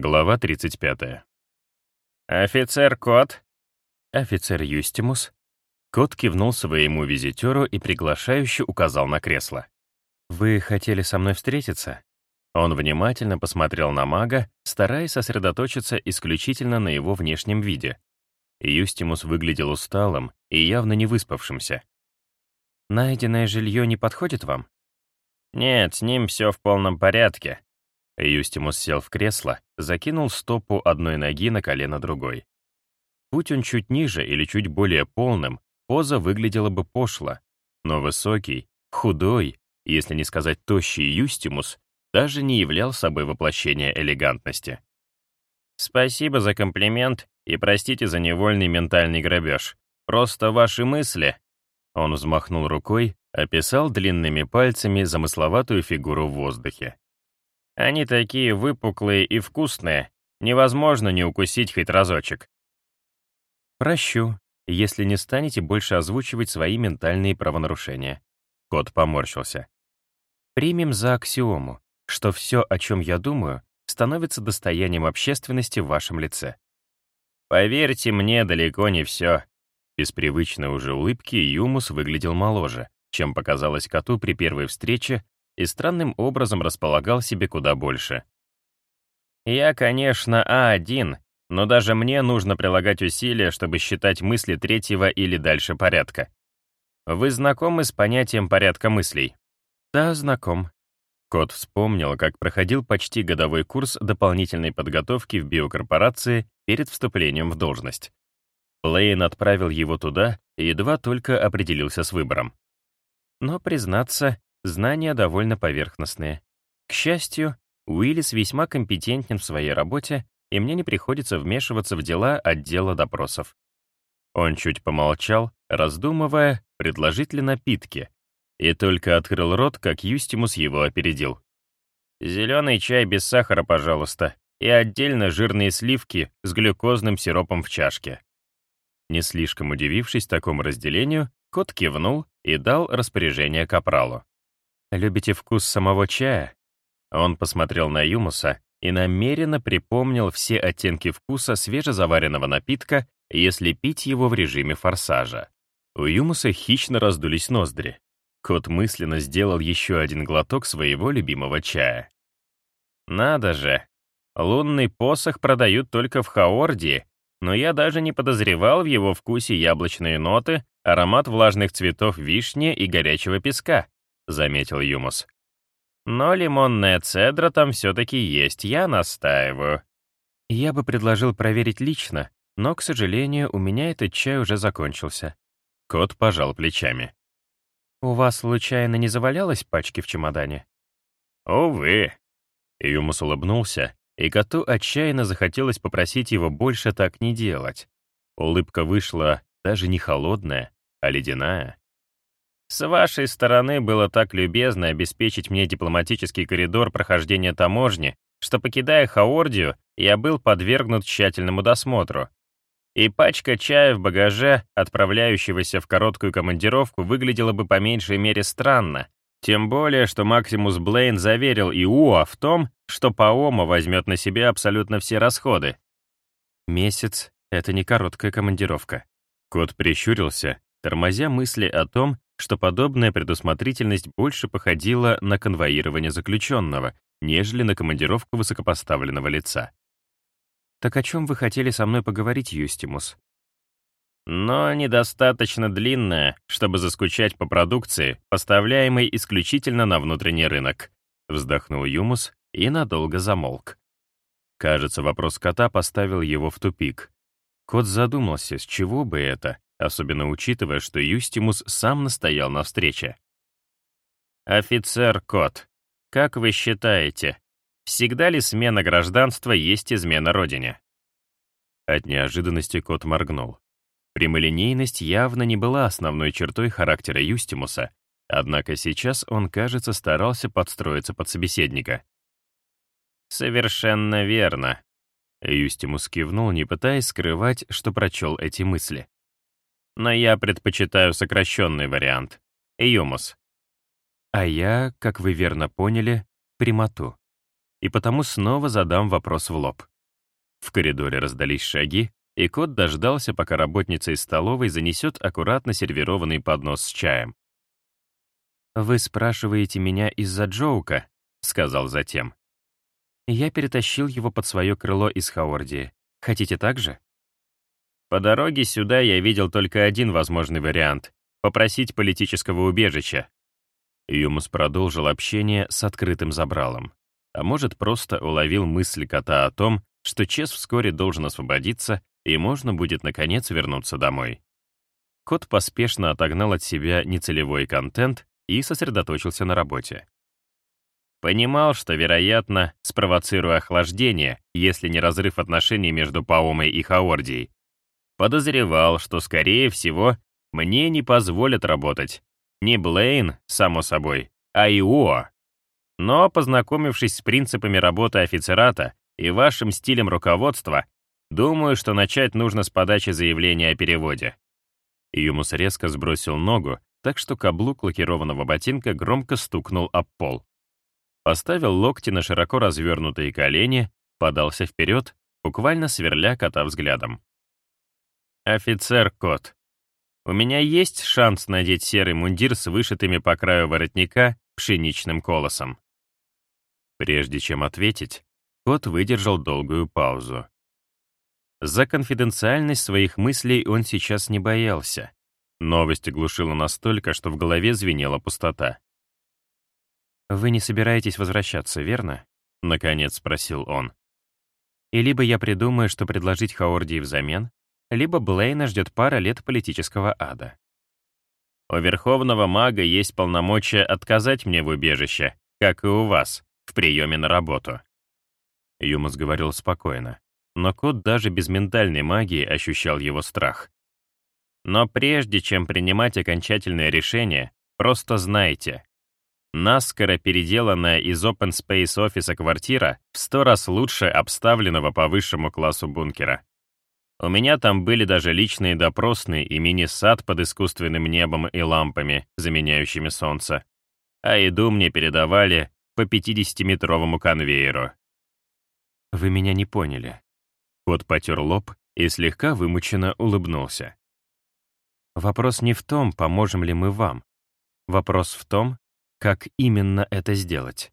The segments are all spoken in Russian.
Глава 35. «Офицер Кот?» Офицер Юстимус. Кот кивнул своему визитеру и приглашающе указал на кресло. «Вы хотели со мной встретиться?» Он внимательно посмотрел на мага, стараясь сосредоточиться исключительно на его внешнем виде. Юстимус выглядел усталым и явно не выспавшимся. «Найденное жилье не подходит вам?» «Нет, с ним все в полном порядке». Юстимус сел в кресло, закинул стопу одной ноги на колено другой. Будь он чуть ниже или чуть более полным, поза выглядела бы пошло, но высокий, худой, если не сказать тощий Юстимус, даже не являл собой воплощение элегантности. «Спасибо за комплимент и простите за невольный ментальный грабеж. Просто ваши мысли...» Он взмахнул рукой, описал длинными пальцами замысловатую фигуру в воздухе. «Они такие выпуклые и вкусные, невозможно не укусить хоть разочек». «Прощу, если не станете больше озвучивать свои ментальные правонарушения». Кот поморщился. «Примем за аксиому, что все, о чем я думаю, становится достоянием общественности в вашем лице. Поверьте мне, далеко не все. Без привычной уже улыбки Юмус выглядел моложе, чем показалось коту при первой встрече, и странным образом располагал себе куда больше. Я, конечно, А1, но даже мне нужно прилагать усилия, чтобы считать мысли третьего или дальше порядка. Вы знакомы с понятием порядка мыслей? Да, знаком. Кот вспомнил, как проходил почти годовой курс дополнительной подготовки в биокорпорации перед вступлением в должность. Лейн отправил его туда и едва только определился с выбором. Но, признаться, знания довольно поверхностные. К счастью, Уиллис весьма компетентен в своей работе, и мне не приходится вмешиваться в дела отдела допросов. Он чуть помолчал, раздумывая, предложить ли напитки, и только открыл рот, как Юстимус его опередил. «Зеленый чай без сахара, пожалуйста, и отдельно жирные сливки с глюкозным сиропом в чашке». Не слишком удивившись такому разделению, кот кивнул и дал распоряжение капралу. «Любите вкус самого чая?» Он посмотрел на Юмуса и намеренно припомнил все оттенки вкуса свежезаваренного напитка, если пить его в режиме форсажа. У Юмуса хищно раздулись ноздри. Кот мысленно сделал еще один глоток своего любимого чая. «Надо же! Лунный посох продают только в Хаордии, но я даже не подозревал в его вкусе яблочные ноты, аромат влажных цветов вишни и горячего песка», — заметил Юмус. «Но лимонная цедра там все-таки есть, я настаиваю». «Я бы предложил проверить лично, но, к сожалению, у меня этот чай уже закончился». Кот пожал плечами. «У вас, случайно, не завалялось пачки в чемодане?» «Увы». Юмус улыбнулся, и коту отчаянно захотелось попросить его больше так не делать. Улыбка вышла даже не холодная, а ледяная. «С вашей стороны было так любезно обеспечить мне дипломатический коридор прохождения таможни, что, покидая Хаордию, я был подвергнут тщательному досмотру. И пачка чая в багаже, отправляющегося в короткую командировку, выглядела бы по меньшей мере странно. Тем более, что Максимус Блейн заверил Иуа в том, что Паома возьмет на себя абсолютно все расходы. Месяц — это не короткая командировка. Кот прищурился, тормозя мысли о том, что подобная предусмотрительность больше походила на конвоирование заключенного, нежели на командировку высокопоставленного лица. «Так о чем вы хотели со мной поговорить, Юстимус?» но недостаточно длинная, чтобы заскучать по продукции, поставляемой исключительно на внутренний рынок», вздохнул Юмус и надолго замолк. Кажется, вопрос кота поставил его в тупик. Кот задумался, с чего бы это, особенно учитывая, что Юстимус сам настоял на встрече. «Офицер Кот, как вы считаете, Всегда ли смена гражданства есть измена родине? От неожиданности кот моргнул. Прямолинейность явно не была основной чертой характера Юстимуса, однако сейчас он, кажется, старался подстроиться под собеседника. «Совершенно верно», — Юстимус кивнул, не пытаясь скрывать, что прочел эти мысли. «Но я предпочитаю сокращенный вариант. Юмус». А я, как вы верно поняли, прямоту. и потому снова задам вопрос в лоб. В коридоре раздались шаги, и кот дождался, пока работница из столовой занесет аккуратно сервированный поднос с чаем. «Вы спрашиваете меня из-за Джоука?» — сказал затем. Я перетащил его под свое крыло из Хаордии. Хотите так же? По дороге сюда я видел только один возможный вариант — попросить политического убежища. Юмус продолжил общение с открытым забралом. А может, просто уловил мысль кота о том, что Чес вскоре должен освободиться, и можно будет, наконец, вернуться домой. Кот поспешно отогнал от себя нецелевой контент и сосредоточился на работе. Понимал, что, вероятно, спровоцирую охлаждение, если не разрыв отношений между Паомой и Хаордией. Подозревал, что, скорее всего, мне не позволят работать. Не Блейн, само собой, а Ио. Но, познакомившись с принципами работы офицерата и вашим стилем руководства, думаю, что начать нужно с подачи заявления о переводе. Юмус резко сбросил ногу, так что каблук лакированного ботинка громко стукнул об пол. Поставил локти на широко развернутые колени, подался вперед, буквально сверля кота взглядом. «Офицер Кот, у меня есть шанс надеть серый мундир с вышитыми по краю воротника пшеничным колосом?» Прежде чем ответить, кот выдержал долгую паузу. За конфиденциальность своих мыслей он сейчас не боялся. Новость оглушила настолько, что в голове звенела пустота. «Вы не собираетесь возвращаться, верно?» — наконец спросил он. «И либо я придумаю, что предложить Хаордии взамен, либо Блейна ждет пара лет политического ада». «У Верховного Мага есть полномочия отказать мне в убежище, как и у вас, в приеме на работу». Юмус говорил спокойно, но кот даже без ментальной магии ощущал его страх. Но прежде чем принимать окончательное решение, просто знайте, наскоро переделанная из Open Space офиса квартира в сто раз лучше обставленного по высшему классу бункера. У меня там были даже личные допросные и мини-сад под искусственным небом и лампами, заменяющими солнце. А еду мне передавали по 50-метровому конвейеру. «Вы меня не поняли». Кот потер лоб и слегка вымученно улыбнулся. Вопрос не в том, поможем ли мы вам. Вопрос в том, как именно это сделать.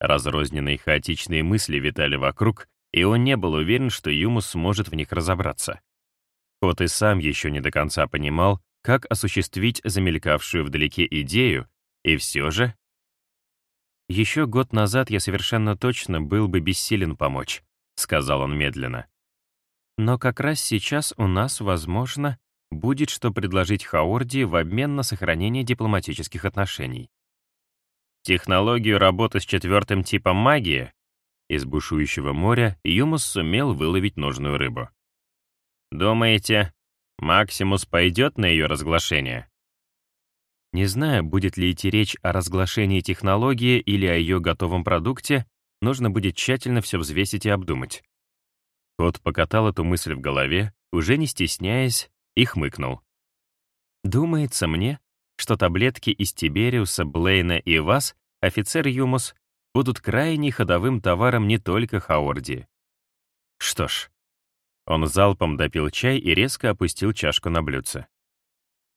Разрозненные хаотичные мысли витали вокруг, и он не был уверен, что Юмус сможет в них разобраться. Кот и сам еще не до конца понимал, как осуществить замелькавшую вдалеке идею, и все же... «Еще год назад я совершенно точно был бы бессилен помочь», — сказал он медленно. «Но как раз сейчас у нас, возможно, будет что предложить Хаорди в обмен на сохранение дипломатических отношений. Технологию работы с четвертым типом магии из бушующего моря Юмус сумел выловить нужную рыбу. Думаете, Максимус пойдет на ее разглашение? Не знаю, будет ли идти речь о разглашении технологии или о ее готовом продукте, нужно будет тщательно все взвесить и обдумать. Кот покатал эту мысль в голове, уже не стесняясь, и хмыкнул. «Думается мне, что таблетки из Тибериуса, Блейна и вас, офицер Юмус, будут крайне ходовым товаром не только Хаорди. Что ж, он залпом допил чай и резко опустил чашку на блюдце.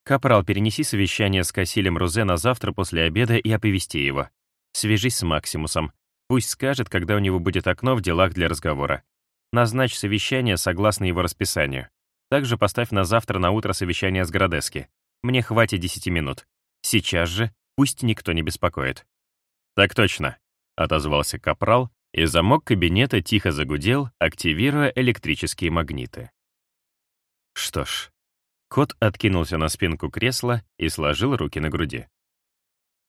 «Капрал, перенеси совещание с Кассилем Рузе на завтра после обеда и оповести его. Свяжись с Максимусом. Пусть скажет, когда у него будет окно в делах для разговора. Назначь совещание согласно его расписанию. Также поставь на завтра на утро совещание с Градески. Мне хватит 10 минут. Сейчас же пусть никто не беспокоит». «Так точно», — отозвался Капрал, и замок кабинета тихо загудел, активируя электрические магниты. Что ж, кот откинулся на спинку кресла и сложил руки на груди.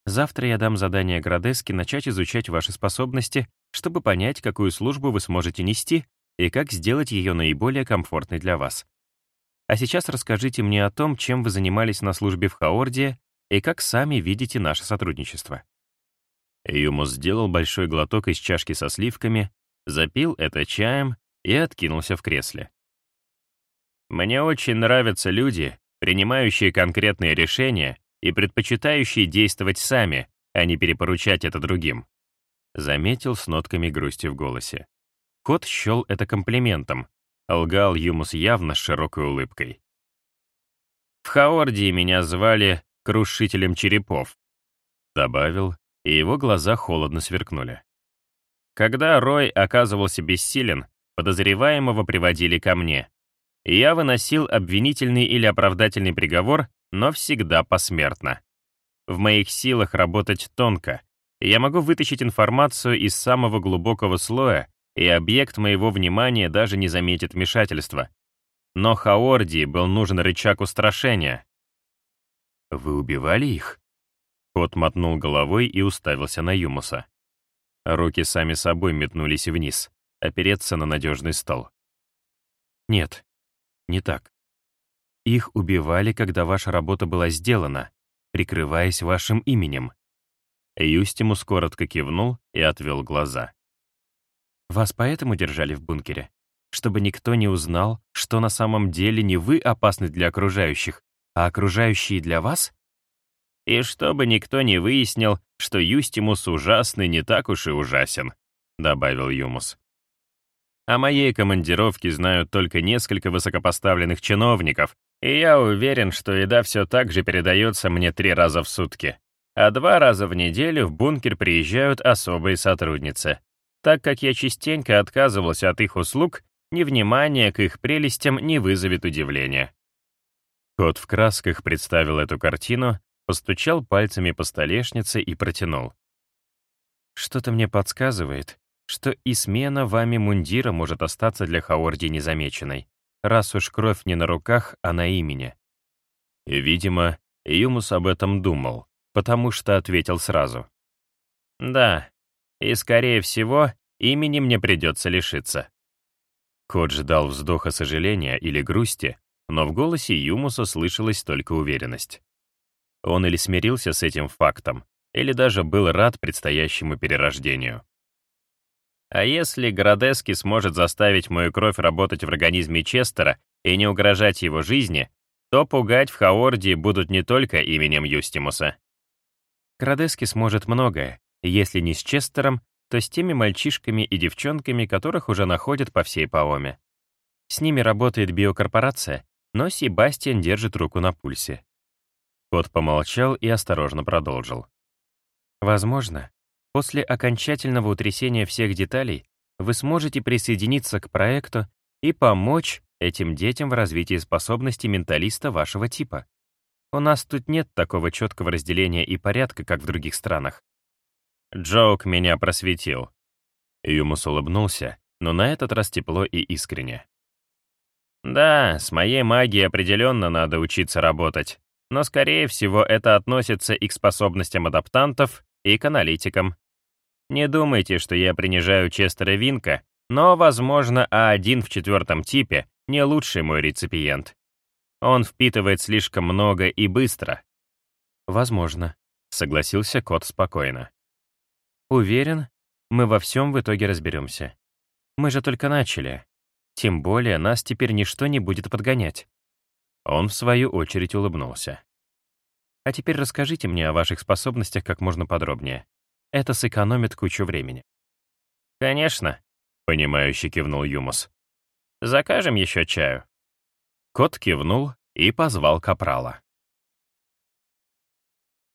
Завтра я дам задание Градески начать изучать ваши способности, чтобы понять, какую службу вы сможете нести и как сделать ее наиболее комфортной для вас. А сейчас расскажите мне о том, чем вы занимались на службе в Хаорде и как сами видите наше сотрудничество». Юмус сделал большой глоток из чашки со сливками, запил это чаем и откинулся в кресле. «Мне очень нравятся люди, принимающие конкретные решения и предпочитающие действовать сами, а не перепоручать это другим. заметил с нотками грусти в голосе. Кот счел это комплиментом, лгал Юмус явно с широкой улыбкой. «В Хаордии меня звали Крушителем Черепов», добавил, и его глаза холодно сверкнули. Когда Рой оказывался бессилен, подозреваемого приводили ко мне. Я выносил обвинительный или оправдательный приговор, но всегда посмертно. В моих силах работать тонко. Я могу вытащить информацию из самого глубокого слоя, и объект моего внимания даже не заметит вмешательства. Но Хаорди был нужен рычаг устрашения. «Вы убивали их?» Кот мотнул головой и уставился на Юмуса. Руки сами собой метнулись вниз, опереться на надежный стол. «Нет, не так. Их убивали, когда ваша работа была сделана, прикрываясь вашим именем». Юстимус коротко кивнул и отвел глаза. «Вас поэтому держали в бункере? Чтобы никто не узнал, что на самом деле не вы опасны для окружающих, а окружающие для вас?» И чтобы никто не выяснил, что Юстимус ужасный не так уж и ужасен, добавил Юмус. О моей командировке знают только несколько высокопоставленных чиновников, и я уверен, что еда все так же передается мне три раза в сутки. А два раза в неделю в бункер приезжают особые сотрудницы. Так как я частенько отказывался от их услуг, невнимание к их прелестям не вызовет удивления. Кот в красках представил эту картину, постучал пальцами по столешнице и протянул. «Что-то мне подсказывает, что и смена вами мундира может остаться для Хаорди незамеченной, раз уж кровь не на руках, а на имени». И, видимо, Юмус об этом думал, потому что ответил сразу. «Да, и, скорее всего, имени мне придется лишиться». Кот ждал вздоха сожаления или грусти, но в голосе Юмуса слышалась только уверенность. Он или смирился с этим фактом, или даже был рад предстоящему перерождению. А если Градески сможет заставить мою кровь работать в организме Честера и не угрожать его жизни, то пугать в Хаордии будут не только именем Юстимуса. Градески сможет многое, если не с Честером, то с теми мальчишками и девчонками, которых уже находят по всей Паоме. С ними работает биокорпорация, но Себастьян держит руку на пульсе. Кот помолчал и осторожно продолжил. Возможно, после окончательного утрясения всех деталей вы сможете присоединиться к проекту и помочь этим детям в развитии способностей менталиста вашего типа. У нас тут нет такого четкого разделения и порядка, как в других странах. Джоук меня просветил. Юмус улыбнулся, но на этот раз тепло и искренне. Да, с моей магией определенно надо учиться работать но, скорее всего, это относится и к способностям адаптантов, и к аналитикам. Не думайте, что я принижаю Честера Винка, но, возможно, А1 в четвертом типе не лучший мой реципиент. Он впитывает слишком много и быстро. Возможно, согласился кот спокойно. Уверен, мы во всем в итоге разберемся. Мы же только начали. Тем более нас теперь ничто не будет подгонять. Он, в свою очередь, улыбнулся. «А теперь расскажите мне о ваших способностях как можно подробнее. Это сэкономит кучу времени». «Конечно», — понимающе кивнул Юмус. «Закажем еще чаю». Кот кивнул и позвал капрала.